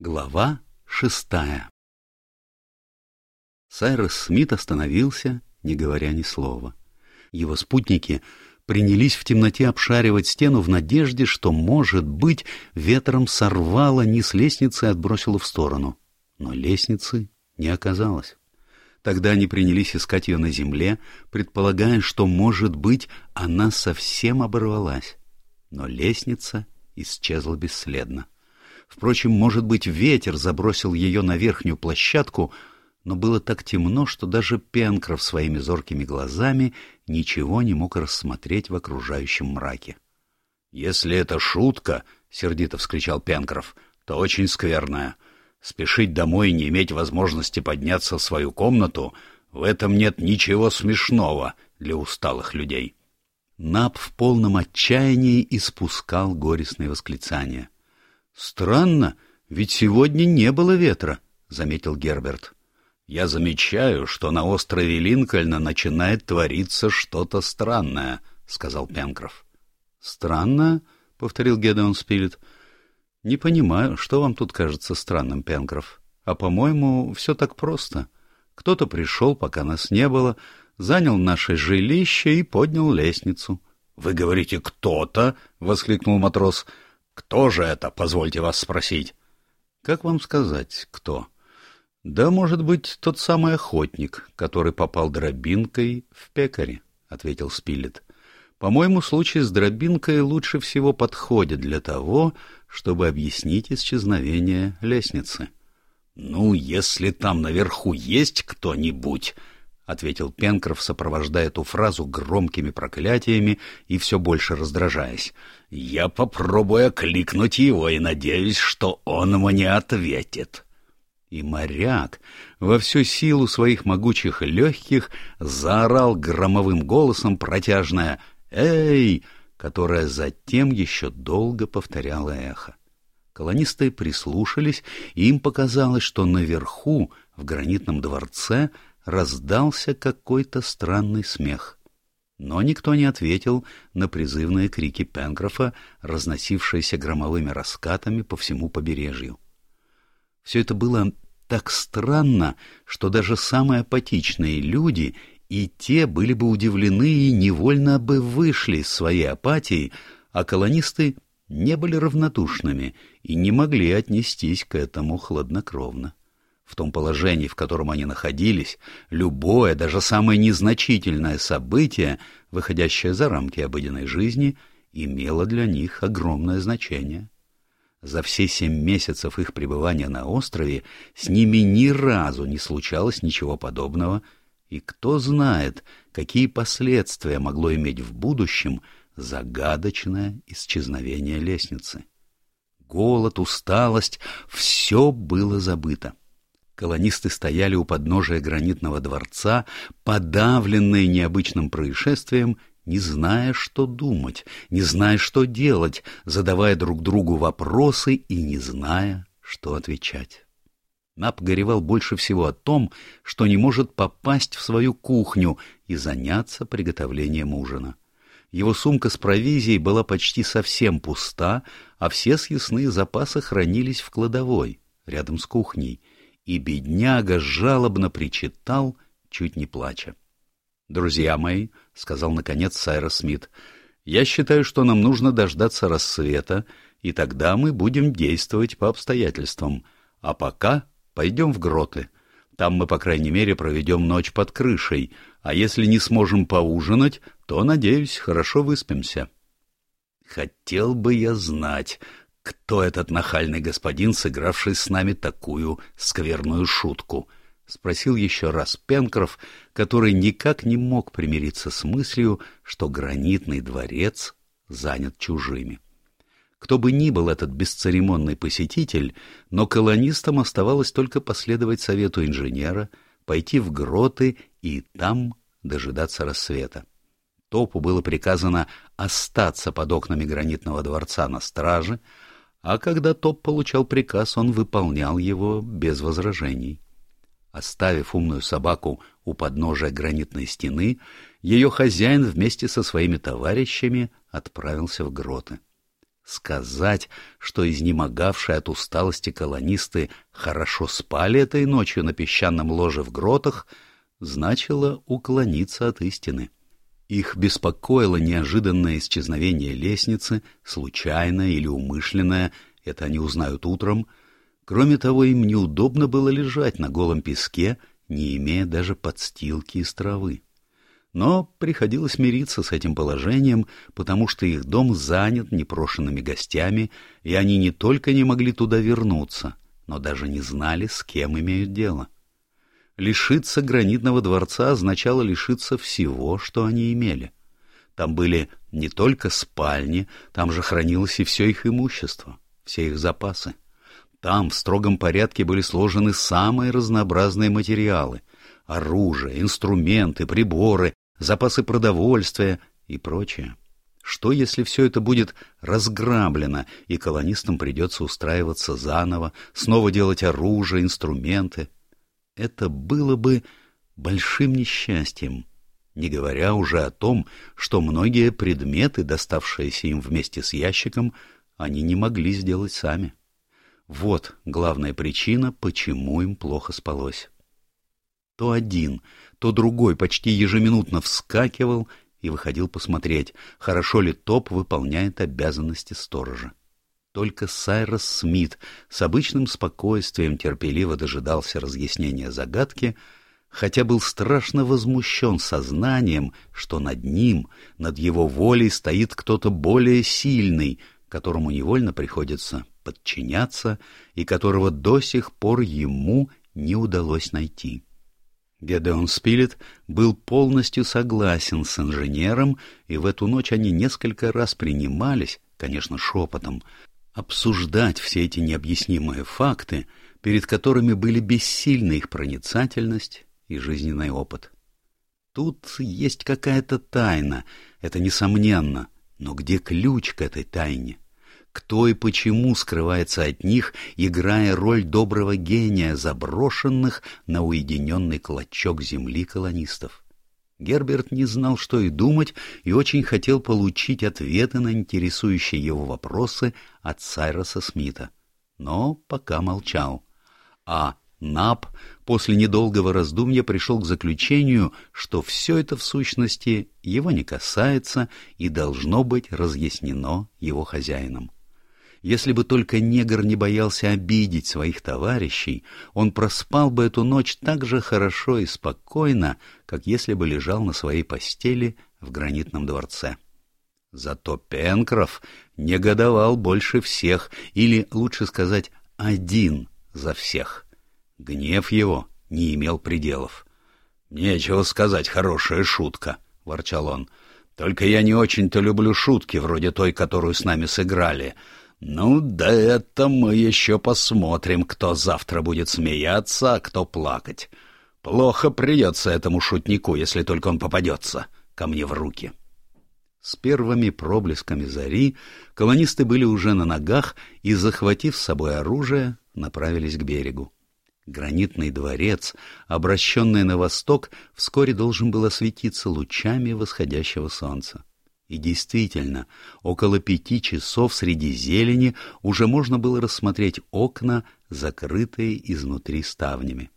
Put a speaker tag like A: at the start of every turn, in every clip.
A: Глава шестая Сайрос Смит остановился, не говоря ни слова. Его спутники принялись в темноте обшаривать стену в надежде, что, может быть, ветром сорвало низ лестницы и отбросило в сторону. Но лестницы не оказалось. Тогда они принялись искать ее на земле, предполагая, что, может быть, она совсем оборвалась. Но лестница исчезла бесследно. Впрочем, может быть, ветер забросил ее на верхнюю площадку, но было так темно, что даже Пенкроф своими зоркими глазами ничего не мог рассмотреть в окружающем мраке. — Если это шутка, — сердито вскричал Пенкроф, — то очень скверная. Спешить домой и не иметь возможности подняться в свою комнату — в этом нет ничего смешного для усталых людей. Нап в полном отчаянии испускал горестные восклицания — «Странно, ведь сегодня не было ветра», — заметил Герберт. «Я замечаю, что на острове Линкольна начинает твориться что-то странное», — сказал Пенкроф. «Странно?» — повторил Гедеон Спилет. «Не понимаю, что вам тут кажется странным, Пенкроф. А, по-моему, все так просто. Кто-то пришел, пока нас не было, занял наше жилище и поднял лестницу». «Вы говорите «кто-то»?» — воскликнул матрос. Кто же это, позвольте вас спросить? Как вам сказать, кто? Да, может быть, тот самый охотник, который попал дробинкой в пекаре, ответил Спилет. По-моему, случай с дробинкой лучше всего подходит для того, чтобы объяснить исчезновение лестницы. Ну, если там наверху есть кто-нибудь, — ответил Пенкроф, сопровождая эту фразу громкими проклятиями и все больше раздражаясь. — Я попробую окликнуть его и надеюсь, что он мне ответит. И моряк во всю силу своих могучих легких заорал громовым голосом протяжное «Эй!», которое затем еще долго повторяло эхо. Колонисты прислушались, и им показалось, что наверху, в гранитном дворце, — раздался какой-то странный смех. Но никто не ответил на призывные крики Пенкрофа, разносившиеся громовыми раскатами по всему побережью. Все это было так странно, что даже самые апатичные люди и те были бы удивлены и невольно бы вышли из своей апатии, а колонисты не были равнодушными и не могли отнестись к этому хладнокровно. В том положении, в котором они находились, любое, даже самое незначительное событие, выходящее за рамки обыденной жизни, имело для них огромное значение. За все семь месяцев их пребывания на острове с ними ни разу не случалось ничего подобного, и кто знает, какие последствия могло иметь в будущем загадочное исчезновение лестницы. Голод, усталость — все было забыто. Колонисты стояли у подножия гранитного дворца, подавленные необычным происшествием, не зная, что думать, не зная, что делать, задавая друг другу вопросы и не зная, что отвечать. Нап горевал больше всего о том, что не может попасть в свою кухню и заняться приготовлением ужина. Его сумка с провизией была почти совсем пуста, а все съестные запасы хранились в кладовой, рядом с кухней — и бедняга жалобно причитал, чуть не плача. «Друзья мои», — сказал наконец Сайрос Смит, — «я считаю, что нам нужно дождаться рассвета, и тогда мы будем действовать по обстоятельствам. А пока пойдем в гроты. Там мы, по крайней мере, проведем ночь под крышей, а если не сможем поужинать, то, надеюсь, хорошо выспимся». «Хотел бы я знать, кто этот нахальный господин, сыгравший с нами такую скверную шутку? — спросил еще раз Пенкроф, который никак не мог примириться с мыслью, что гранитный дворец занят чужими. Кто бы ни был этот бесцеремонный посетитель, но колонистам оставалось только последовать совету инженера, пойти в гроты и там дожидаться рассвета. Топу было приказано остаться под окнами гранитного дворца на страже, а когда Топ получал приказ, он выполнял его без возражений. Оставив умную собаку у подножия гранитной стены, ее хозяин вместе со своими товарищами отправился в гроты. Сказать, что изнемогавшие от усталости колонисты хорошо спали этой ночью на песчаном ложе в гротах, значило уклониться от истины. Их беспокоило неожиданное исчезновение лестницы, случайное или умышленное, это они узнают утром. Кроме того, им неудобно было лежать на голом песке, не имея даже подстилки из травы. Но приходилось мириться с этим положением, потому что их дом занят непрошенными гостями, и они не только не могли туда вернуться, но даже не знали, с кем имеют дело. Лишиться гранитного дворца означало лишиться всего, что они имели. Там были не только спальни, там же хранилось и все их имущество, все их запасы. Там в строгом порядке были сложены самые разнообразные материалы — оружие, инструменты, приборы, запасы продовольствия и прочее. Что, если все это будет разграблено, и колонистам придется устраиваться заново, снова делать оружие, инструменты? Это было бы большим несчастьем, не говоря уже о том, что многие предметы, доставшиеся им вместе с ящиком, они не могли сделать сами. Вот главная причина, почему им плохо спалось. То один, то другой почти ежеминутно вскакивал и выходил посмотреть, хорошо ли топ выполняет обязанности сторожа. Только Сайрос Смит с обычным спокойствием терпеливо дожидался разъяснения загадки, хотя был страшно возмущен сознанием, что над ним, над его волей стоит кто-то более сильный, которому невольно приходится подчиняться и которого до сих пор ему не удалось найти. Гедеон Спилет был полностью согласен с инженером, и в эту ночь они несколько раз принимались, конечно, шепотом, обсуждать все эти необъяснимые факты, перед которыми были бессильны их проницательность и жизненный опыт. Тут есть какая-то тайна, это несомненно, но где ключ к этой тайне? кто и почему скрывается от них, играя роль доброго гения, заброшенных на уединенный клочок земли колонистов. Герберт не знал, что и думать, и очень хотел получить ответы на интересующие его вопросы от Сайроса Смита. Но пока молчал. А Нап после недолгого раздумья пришел к заключению, что все это в сущности его не касается и должно быть разъяснено его хозяином. Если бы только негр не боялся обидеть своих товарищей, он проспал бы эту ночь так же хорошо и спокойно, как если бы лежал на своей постели в гранитном дворце. Зато Пенкроф негодовал больше всех, или, лучше сказать, один за всех. Гнев его не имел пределов. — Нечего сказать, хорошая шутка, — ворчал он. — Только я не очень-то люблю шутки, вроде той, которую с нами сыграли. «Ну, да это мы еще посмотрим, кто завтра будет смеяться, а кто плакать. Плохо придется этому шутнику, если только он попадется ко мне в руки». С первыми проблесками зари колонисты были уже на ногах и, захватив с собой оружие, направились к берегу. Гранитный дворец, обращенный на восток, вскоре должен был осветиться лучами восходящего солнца. И действительно, около пяти часов среди зелени уже можно было рассмотреть окна, закрытые изнутри ставнями.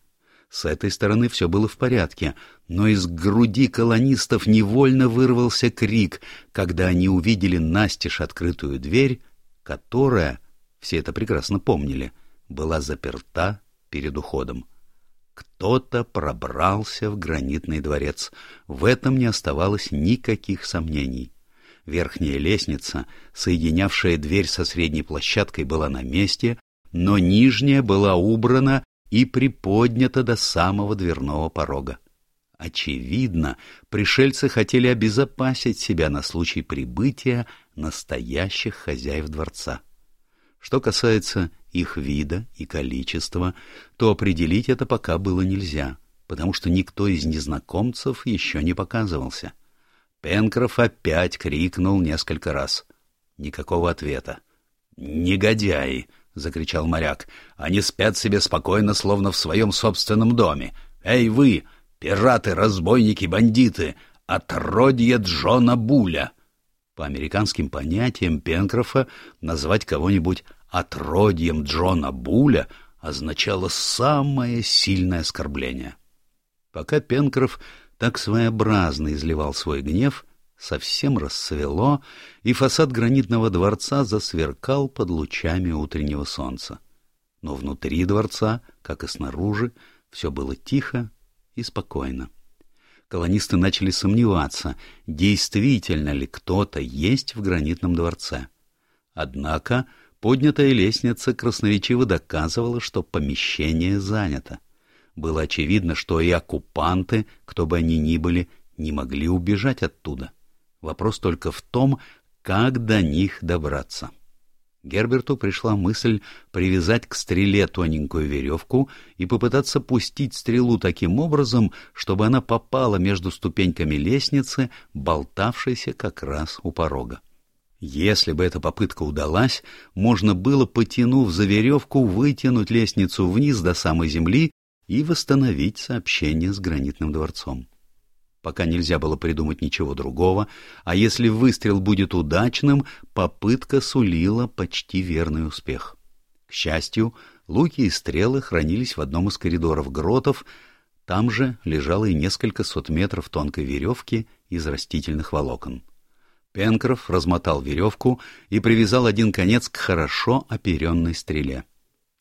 A: С этой стороны все было в порядке, но из груди колонистов невольно вырвался крик, когда они увидели настежь открытую дверь, которая, все это прекрасно помнили, была заперта перед уходом. Кто-то пробрался в гранитный дворец. В этом не оставалось никаких сомнений. Верхняя лестница, соединявшая дверь со средней площадкой, была на месте, но нижняя была убрана и приподнята до самого дверного порога. Очевидно, пришельцы хотели обезопасить себя на случай прибытия настоящих хозяев дворца. Что касается их вида и количества, то определить это пока было нельзя, потому что никто из незнакомцев еще не показывался. Пенкроф опять крикнул несколько раз. Никакого ответа. «Негодяи!» — закричал моряк. «Они спят себе спокойно, словно в своем собственном доме. Эй вы, пираты, разбойники, бандиты! Отродье Джона Буля!» По американским понятиям Пенкрофа назвать кого-нибудь отродьем Джона Буля означало самое сильное оскорбление. Пока Пенкроф так своеобразно изливал свой гнев, совсем рассвело, и фасад гранитного дворца засверкал под лучами утреннего солнца. Но внутри дворца, как и снаружи, все было тихо и спокойно. Колонисты начали сомневаться, действительно ли кто-то есть в гранитном дворце. Однако поднятая лестница красноречиво доказывала, что помещение занято. Было очевидно, что и оккупанты, кто бы они ни были, не могли убежать оттуда. Вопрос только в том, как до них добраться. Герберту пришла мысль привязать к стреле тоненькую веревку и попытаться пустить стрелу таким образом, чтобы она попала между ступеньками лестницы, болтавшейся как раз у порога. Если бы эта попытка удалась, можно было, потянув за веревку, вытянуть лестницу вниз до самой земли и восстановить сообщение с гранитным дворцом пока нельзя было придумать ничего другого, а если выстрел будет удачным, попытка сулила почти верный успех. К счастью, луки и стрелы хранились в одном из коридоров гротов, там же лежало и несколько сот метров тонкой веревки из растительных волокон. Пенкроф размотал веревку и привязал один конец к хорошо оперенной стреле.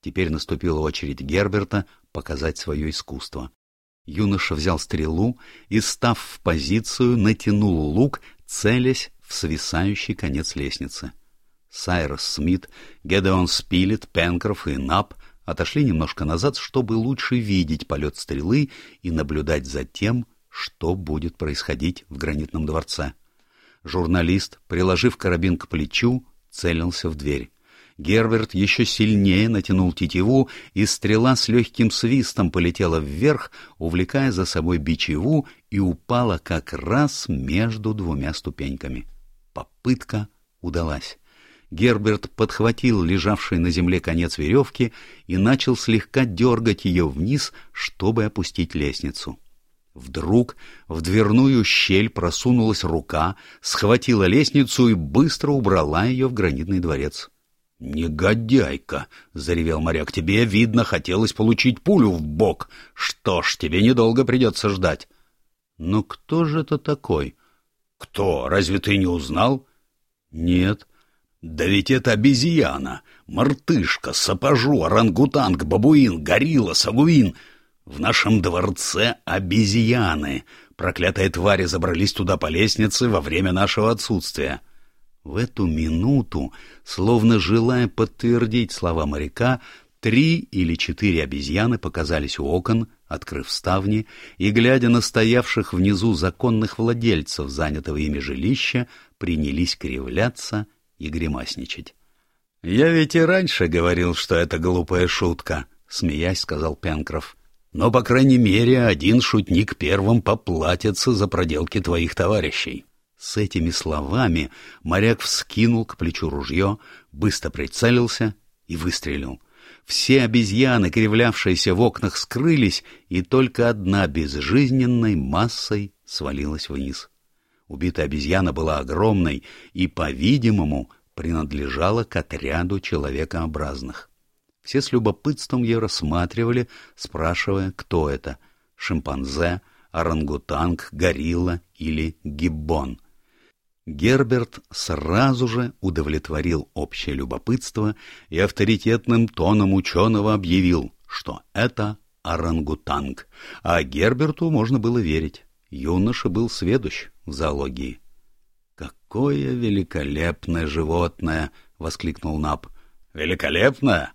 A: Теперь наступила очередь Герберта показать свое искусство. Юноша взял стрелу и, став в позицию, натянул лук, целясь в свисающий конец лестницы. Сайрос Смит, Гедеон Спилет, Пенкроф и Нап отошли немножко назад, чтобы лучше видеть полет стрелы и наблюдать за тем, что будет происходить в гранитном дворце. Журналист, приложив карабин к плечу, целился в дверь. Герберт еще сильнее натянул тетиву, и стрела с легким свистом полетела вверх, увлекая за собой бичеву, и упала как раз между двумя ступеньками. Попытка удалась. Герберт подхватил лежавший на земле конец веревки и начал слегка дергать ее вниз, чтобы опустить лестницу. Вдруг в дверную щель просунулась рука, схватила лестницу и быстро убрала ее в гранитный дворец. «Негодяйка!» — заревел моряк. «Тебе, видно, хотелось получить пулю в бок. Что ж, тебе недолго придется ждать». «Но кто же это такой?» «Кто? Разве ты не узнал?» «Нет». «Да ведь это обезьяна, мартышка, сапожу, орангутанг, бабуин, горилла, сагуин. В нашем дворце обезьяны. Проклятые твари забрались туда по лестнице во время нашего отсутствия». В эту минуту, словно желая подтвердить слова моряка, три или четыре обезьяны показались у окон, открыв ставни, и, глядя на стоявших внизу законных владельцев занятого ими жилища, принялись кривляться и гримасничать. — Я ведь и раньше говорил, что это глупая шутка, — смеясь сказал Пенкроф. — Но, по крайней мере, один шутник первым поплатится за проделки твоих товарищей. С этими словами моряк вскинул к плечу ружье, быстро прицелился и выстрелил. Все обезьяны, кривлявшиеся в окнах, скрылись, и только одна безжизненной массой свалилась вниз. Убитая обезьяна была огромной и, по-видимому, принадлежала к отряду человекообразных. Все с любопытством ее рассматривали, спрашивая, кто это — шимпанзе, орангутанг, горилла или гиббон — Герберт сразу же удовлетворил общее любопытство и авторитетным тоном ученого объявил, что это орангутанг, а Герберту можно было верить. Юноша был сведущ в зоологии. «Какое великолепное животное!» — воскликнул Наб. «Великолепное?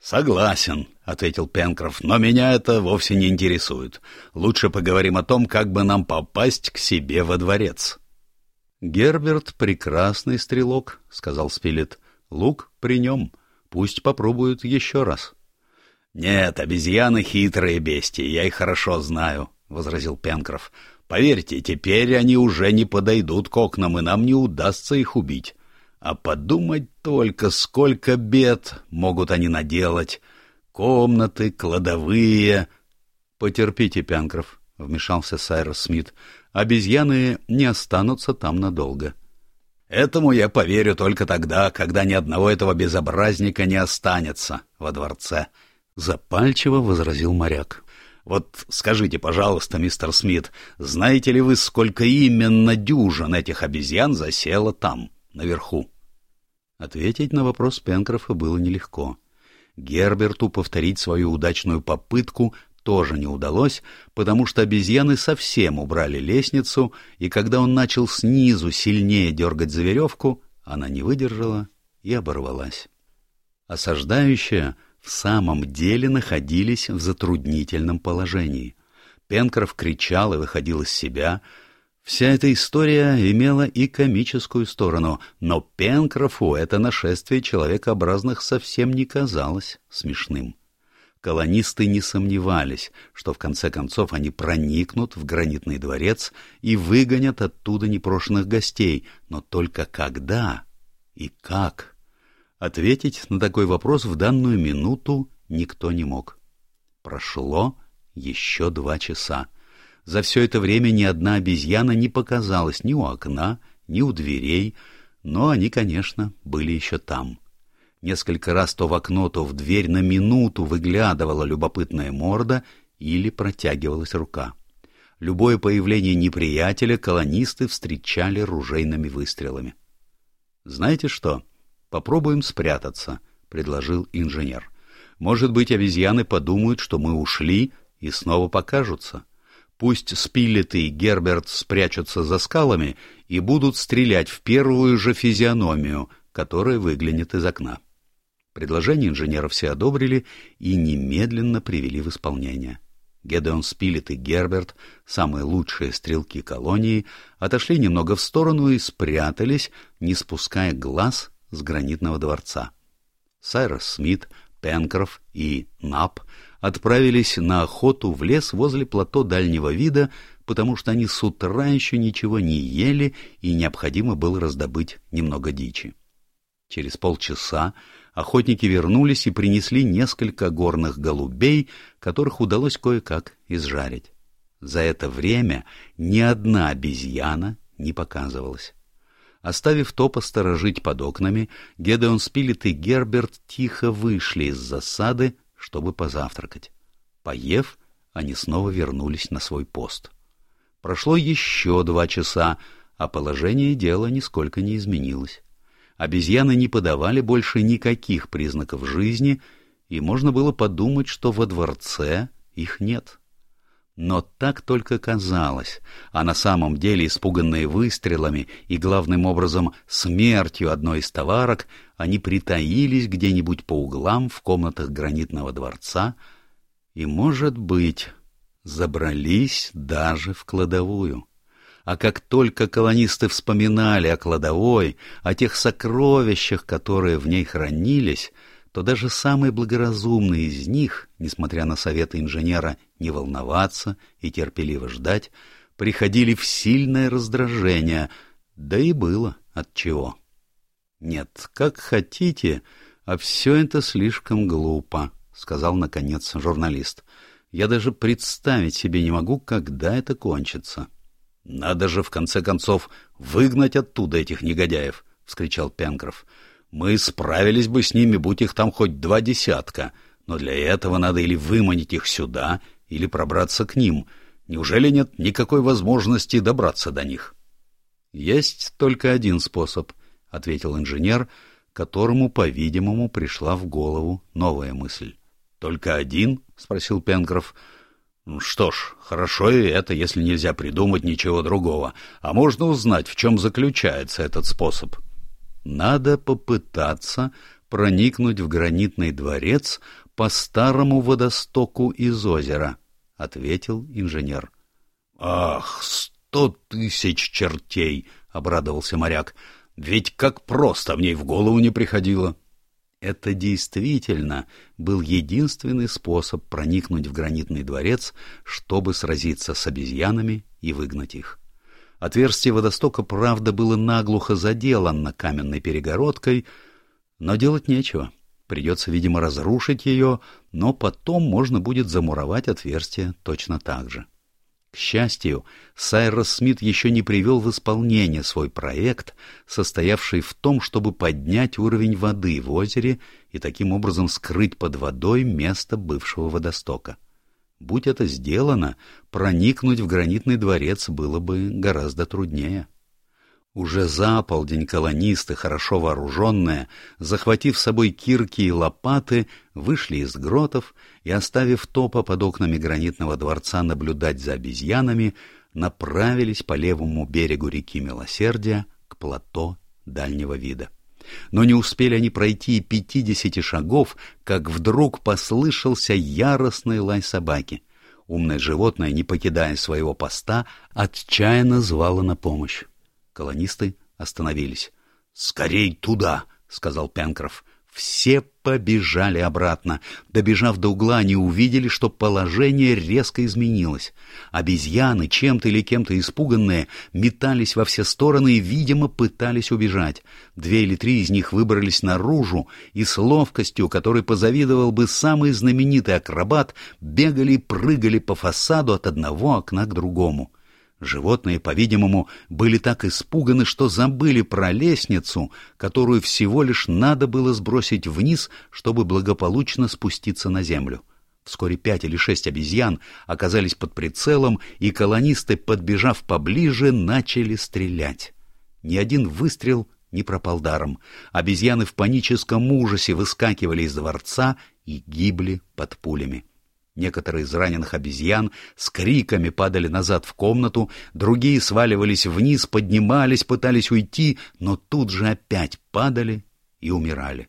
A: Согласен», — ответил Пенкроф, — «но меня это вовсе не интересует. Лучше поговорим о том, как бы нам попасть к себе во дворец». «Герберт — прекрасный стрелок», — сказал Спилет. «Лук при нем. Пусть попробуют еще раз». «Нет, обезьяны — хитрые бестии, я их хорошо знаю», — возразил Пенкроф. «Поверьте, теперь они уже не подойдут к окнам, и нам не удастся их убить. А подумать только, сколько бед могут они наделать. Комнаты, кладовые...» «Потерпите, Пенкроф», — вмешался Сайрос Смит. «Обезьяны не останутся там надолго». Этому я поверю только тогда, когда ни одного этого безобразника не останется во дворце. Запальчиво возразил моряк. Вот скажите, пожалуйста, мистер Смит, знаете ли вы, сколько именно дюжин этих обезьян засело там, наверху? Ответить на вопрос Пенкрофа было нелегко. Герберту повторить свою удачную попытку тоже не удалось, потому что обезьяны совсем убрали лестницу, и когда он начал снизу сильнее дергать за веревку, она не выдержала и оборвалась. Осаждающая в самом деле находились в затруднительном положении. Пенкроф кричал и выходил из себя. Вся эта история имела и комическую сторону, но Пенкрофу это нашествие человекообразных совсем не казалось смешным. Колонисты не сомневались, что в конце концов они проникнут в гранитный дворец и выгонят оттуда непрошенных гостей, но только когда и как? Ответить на такой вопрос в данную минуту никто не мог. Прошло еще два часа. За все это время ни одна обезьяна не показалась ни у окна, ни у дверей, но они, конечно, были еще там. Несколько раз то в окно, то в дверь на минуту выглядывала любопытная морда или протягивалась рука. Любое появление неприятеля колонисты встречали ружейными выстрелами. «Знаете что?» Попробуем спрятаться, — предложил инженер. Может быть, обезьяны подумают, что мы ушли, и снова покажутся. Пусть Спиллет и Герберт спрячутся за скалами и будут стрелять в первую же физиономию, которая выглянет из окна. Предложение инженера все одобрили и немедленно привели в исполнение. Гедеон Спилет и Герберт, самые лучшие стрелки колонии, отошли немного в сторону и спрятались, не спуская глаз с гранитного дворца. Сайрос Смит, Пенкроф и Нап отправились на охоту в лес возле плато дальнего вида, потому что они с утра еще ничего не ели и необходимо было раздобыть немного дичи. Через полчаса охотники вернулись и принесли несколько горных голубей, которых удалось кое-как изжарить. За это время ни одна обезьяна не показывалась. Оставив топа сторожить под окнами, Гедеон Спилет и Герберт тихо вышли из засады, чтобы позавтракать. Поев, они снова вернулись на свой пост. Прошло еще два часа, а положение дела нисколько не изменилось. Обезьяны не подавали больше никаких признаков жизни, и можно было подумать, что во дворце их нет. Но так только казалось, а на самом деле, испуганные выстрелами и, главным образом, смертью одной из товарок, они притаились где-нибудь по углам в комнатах гранитного дворца и, может быть, забрались даже в кладовую. А как только колонисты вспоминали о кладовой, о тех сокровищах, которые в ней хранились, то даже самый благоразумный из них, несмотря на советы инженера не волноваться и терпеливо ждать, приходили в сильное раздражение, да и было от чего. «Нет, как хотите, а все это слишком глупо», — сказал, наконец, журналист. «Я даже представить себе не могу, когда это кончится». «Надо же, в конце концов, выгнать оттуда этих негодяев!» — вскричал Пенкроф. Мы справились бы с ними, будь их там хоть два десятка, но для этого надо или выманить их сюда, или пробраться к ним. Неужели нет никакой возможности добраться до них? — Есть только один способ, — ответил инженер, которому, по-видимому, пришла в голову новая мысль. — Только один? — спросил Пенкроф. — Что ж, хорошо и это, если нельзя придумать ничего другого. А можно узнать, в чем заключается этот способ? — надо попытаться проникнуть в гранитный дворец по старому водостоку из озера, — ответил инженер. — Ах, сто тысяч чертей! — обрадовался моряк. — Ведь как просто в ней в голову не приходило. Это действительно был единственный способ проникнуть в гранитный дворец, чтобы сразиться с обезьянами и выгнать их. Отверстие водостока, правда, было наглухо заделано каменной перегородкой, но делать нечего. Придется, видимо, разрушить ее, но потом можно будет замуровать отверстие точно так же. К счастью, Сайрос Смит еще не привел в исполнение свой проект, состоявший в том, чтобы поднять уровень воды в озере и таким образом скрыть под водой место бывшего водостока. Будь это сделано, проникнуть в гранитный дворец было бы гораздо труднее. Уже за полдень колонисты, хорошо вооруженные, захватив с собой кирки и лопаты, вышли из гротов и, оставив топа под окнами гранитного дворца наблюдать за обезьянами, направились по левому берегу реки Милосердия к плато дальнего вида. Но не успели они пройти и пятидесяти шагов, как вдруг послышался яростный лай собаки. Умное животное, не покидая своего поста, отчаянно звало на помощь. Колонисты остановились. «Скорей туда!» — сказал Пенкроф. Все побежали обратно. Добежав до угла, они увидели, что положение резко изменилось. Обезьяны, чем-то или кем-то испуганные, метались во все стороны и, видимо, пытались убежать. Две или три из них выбрались наружу и с ловкостью, которой позавидовал бы самый знаменитый акробат, бегали и прыгали по фасаду от одного окна к другому. Животные, по-видимому, были так испуганы, что забыли про лестницу, которую всего лишь надо было сбросить вниз, чтобы благополучно спуститься на землю. Вскоре пять или шесть обезьян оказались под прицелом, и колонисты, подбежав поближе, начали стрелять. Ни один выстрел не пропал даром. Обезьяны в паническом ужасе выскакивали из дворца и гибли под пулями. Некоторые из раненых обезьян с криками падали назад в комнату, другие сваливались вниз, поднимались, пытались уйти, но тут же опять падали и умирали.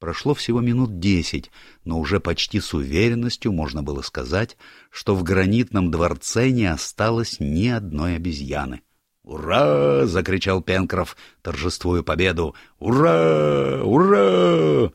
A: Прошло всего минут десять, но уже почти с уверенностью можно было сказать, что в гранитном дворце не осталось ни одной обезьяны. «Ура!» — закричал Пенкроф, торжествуя победу. «Ура! Ура!»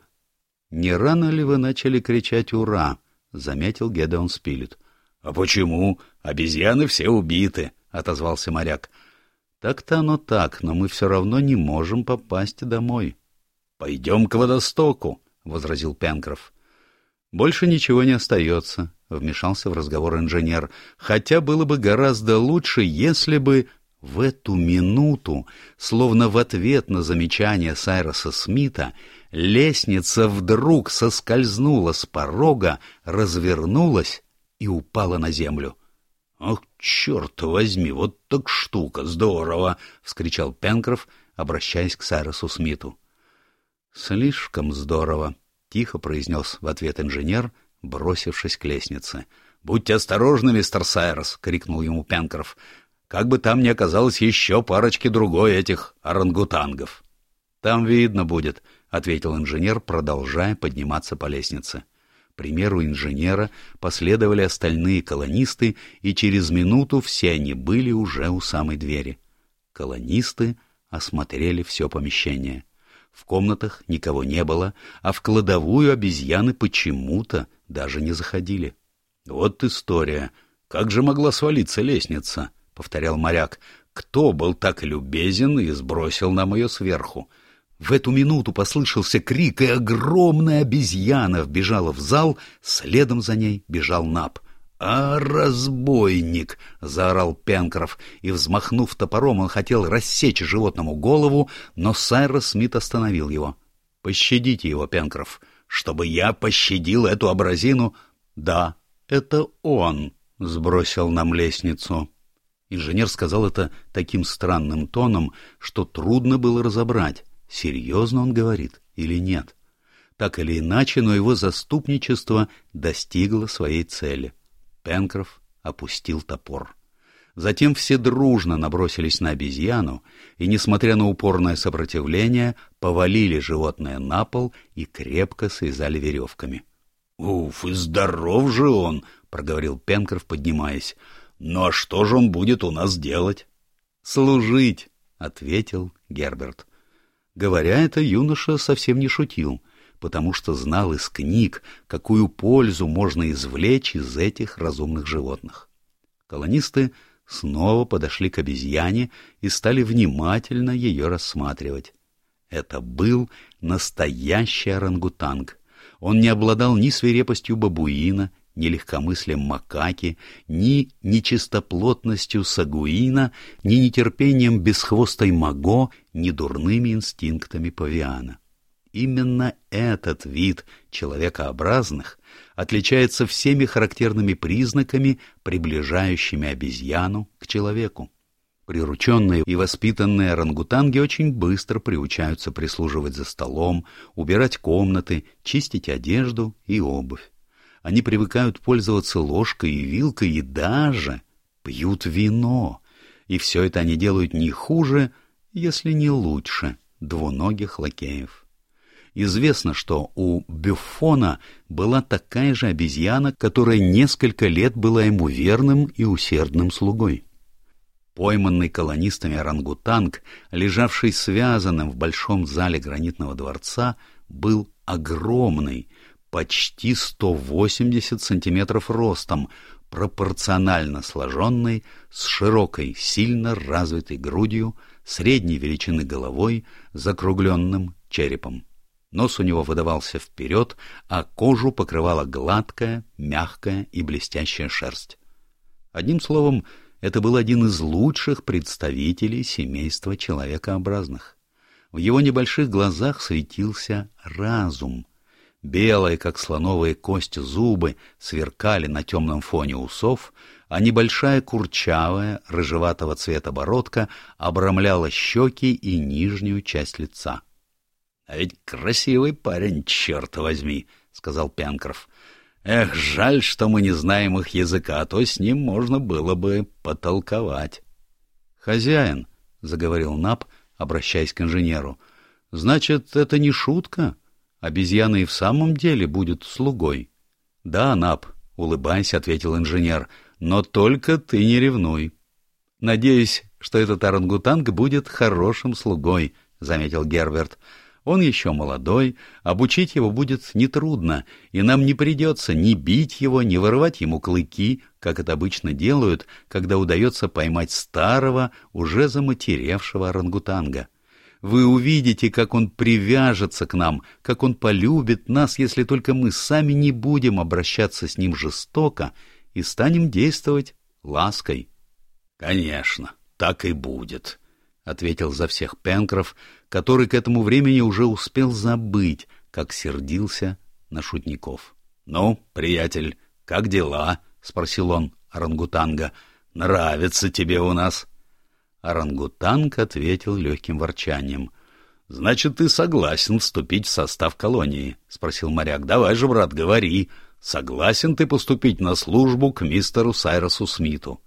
A: «Не рано ли вы начали кричать «Ура»?» — заметил Гедеон Спилет. — А почему? Обезьяны все убиты, — отозвался моряк. — Так-то оно так, но мы все равно не можем попасть домой. — Пойдем к водостоку, — возразил Пенкроф. — Больше ничего не остается, — вмешался в разговор инженер. — Хотя было бы гораздо лучше, если бы... В эту минуту, словно в ответ на замечание Сайроса Смита, лестница вдруг соскользнула с порога, развернулась и упала на землю. — Ах, черт возьми, вот так штука, здорово! — вскричал Пенкроф, обращаясь к Сайросу Смиту. — Слишком здорово! — тихо произнес в ответ инженер, бросившись к лестнице. — Будьте осторожны, мистер Сайрос! — крикнул ему Пенкроф. — Как бы там ни оказалось еще парочки другой этих орангутангов. — Там видно будет, —— ответил инженер, продолжая подниматься по лестнице. примеру инженера последовали остальные колонисты, и через минуту все они были уже у самой двери. Колонисты осмотрели все помещение. В комнатах никого не было, а в кладовую обезьяны почему-то даже не заходили. — Вот история. Как же могла свалиться лестница? — повторял моряк. — Кто был так любезен и сбросил нам ее сверху? В эту минуту послышался крик, и огромная обезьяна вбежала в зал, следом за ней бежал Наб. «А, разбойник!» — заорал Пенкроф, и, взмахнув топором, он хотел рассечь животному голову, но Сайрос Смит остановил его. «Пощадите его, Пенкроф, чтобы я пощадил эту образину?» «Да, это он сбросил нам лестницу». Инженер сказал это таким странным тоном, что трудно было разобрать серьезно он говорит или нет. Так или иначе, но его заступничество достигло своей цели. Пенкроф опустил топор. Затем все дружно набросились на обезьяну и, несмотря на упорное сопротивление, повалили животное на пол и крепко связали веревками. — Уф, и здоров же он! — проговорил Пенкроф, поднимаясь. — Ну а что же он будет у нас делать? — Служить! — ответил Герберт. Говоря это, юноша совсем не шутил, потому что знал из книг, какую пользу можно извлечь из этих разумных животных. Колонисты снова подошли к обезьяне и стали внимательно ее рассматривать. Это был настоящий орангутанг. Он не обладал ни свирепостью бабуина, ни легкомыслием макаки, ни нечистоплотностью сагуина, ни нетерпением бесхвостой маго, ни дурными инстинктами павиана. Именно этот вид человекообразных отличается всеми характерными признаками, приближающими обезьяну к человеку. Прирученные и воспитанные орангутанги очень быстро приучаются прислуживать за столом, убирать комнаты, чистить одежду и обувь. Они привыкают пользоваться ложкой и вилкой и даже пьют вино. И все это они делают не хуже, если не лучше двуногих лакеев. Известно, что у Бюффона была такая же обезьяна, которая несколько лет была ему верным и усердным слугой. Пойманный колонистами орангутанг, лежавший связанным в большом зале гранитного дворца, был огромный, почти 180 сантиметров ростом, пропорционально сложенный, с широкой, сильно развитой грудью, средней величины головой, закругленным черепом. Нос у него выдавался вперед, а кожу покрывала гладкая, мягкая и блестящая шерсть. Одним словом, это был один из лучших представителей семейства человекообразных. В его небольших глазах светился разум. Белые, как слоновые кости, зубы сверкали на темном фоне усов, а небольшая курчавая, рыжеватого цвета бородка обрамляла щеки и нижнюю часть лица. — А ведь красивый парень, черт возьми, — сказал Пенкроф. Эх, жаль, что мы не знаем их языка, а то с ним можно было бы потолковать. — Хозяин, — заговорил Нап, обращаясь к инженеру, — значит, это не шутка? Обезьяна и в самом деле будет слугой. — Да, Нап, — улыбаясь, ответил инженер, — но только ты не ревнуй. — Надеюсь, что этот орангутанг будет хорошим слугой, — заметил Герберт. Он еще молодой, обучить его будет нетрудно, и нам не придется ни бить его, ни вырывать ему клыки, как это обычно делают, когда удается поймать старого, уже заматеревшего орангутанга. Вы увидите, как он привяжется к нам, как он полюбит нас, если только мы сами не будем обращаться с ним жестоко и станем действовать лаской. — Конечно, так и будет, — ответил за всех Пенкроф, который к этому времени уже успел забыть, как сердился на шутников. — Ну, приятель, как дела? — спросил он орангутанга. — Нравится тебе у нас? Орангутанг ответил легким ворчанием. — Значит, ты согласен вступить в состав колонии? — спросил моряк. — Давай же, брат, говори. Согласен ты поступить на службу к мистеру Сайросу Смиту?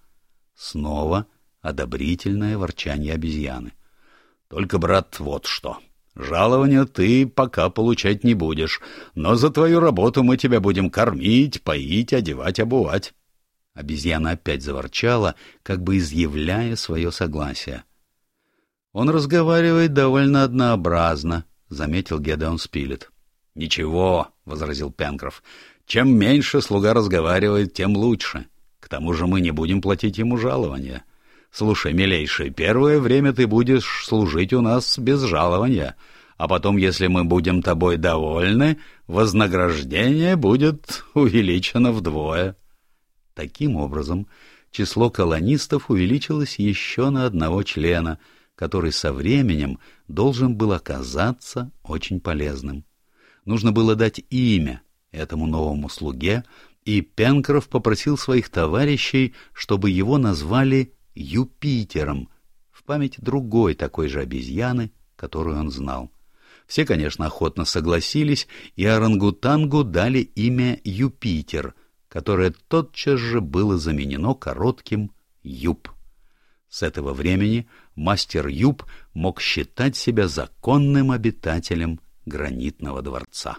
A: Снова одобрительное ворчание обезьяны. Только, брат, вот что. Жалования ты пока получать не будешь, но за твою работу мы тебя будем кормить, поить, одевать, обувать. Обезьяна опять заворчала, как бы изъявляя свое согласие. — Он разговаривает довольно однообразно, — заметил Гедеон Спилет. — Ничего, — возразил Пенкроф. — Чем меньше слуга разговаривает, тем лучше. К тому же мы не будем платить ему жалования. Слушай, милейший, первое время ты будешь служить у нас без жалования, а потом, если мы будем тобой довольны, вознаграждение будет увеличено вдвое. Таким образом, число колонистов увеличилось еще на одного члена, который со временем должен был оказаться очень полезным. Нужно было дать имя этому новому слуге, и Пенкроф попросил своих товарищей, чтобы его назвали Юпитером, в память другой такой же обезьяны, которую он знал. Все, конечно, охотно согласились, и орангутангу дали имя Юпитер, которое тотчас же было заменено коротким Юп. С этого времени мастер Юп мог считать себя законным обитателем гранитного дворца.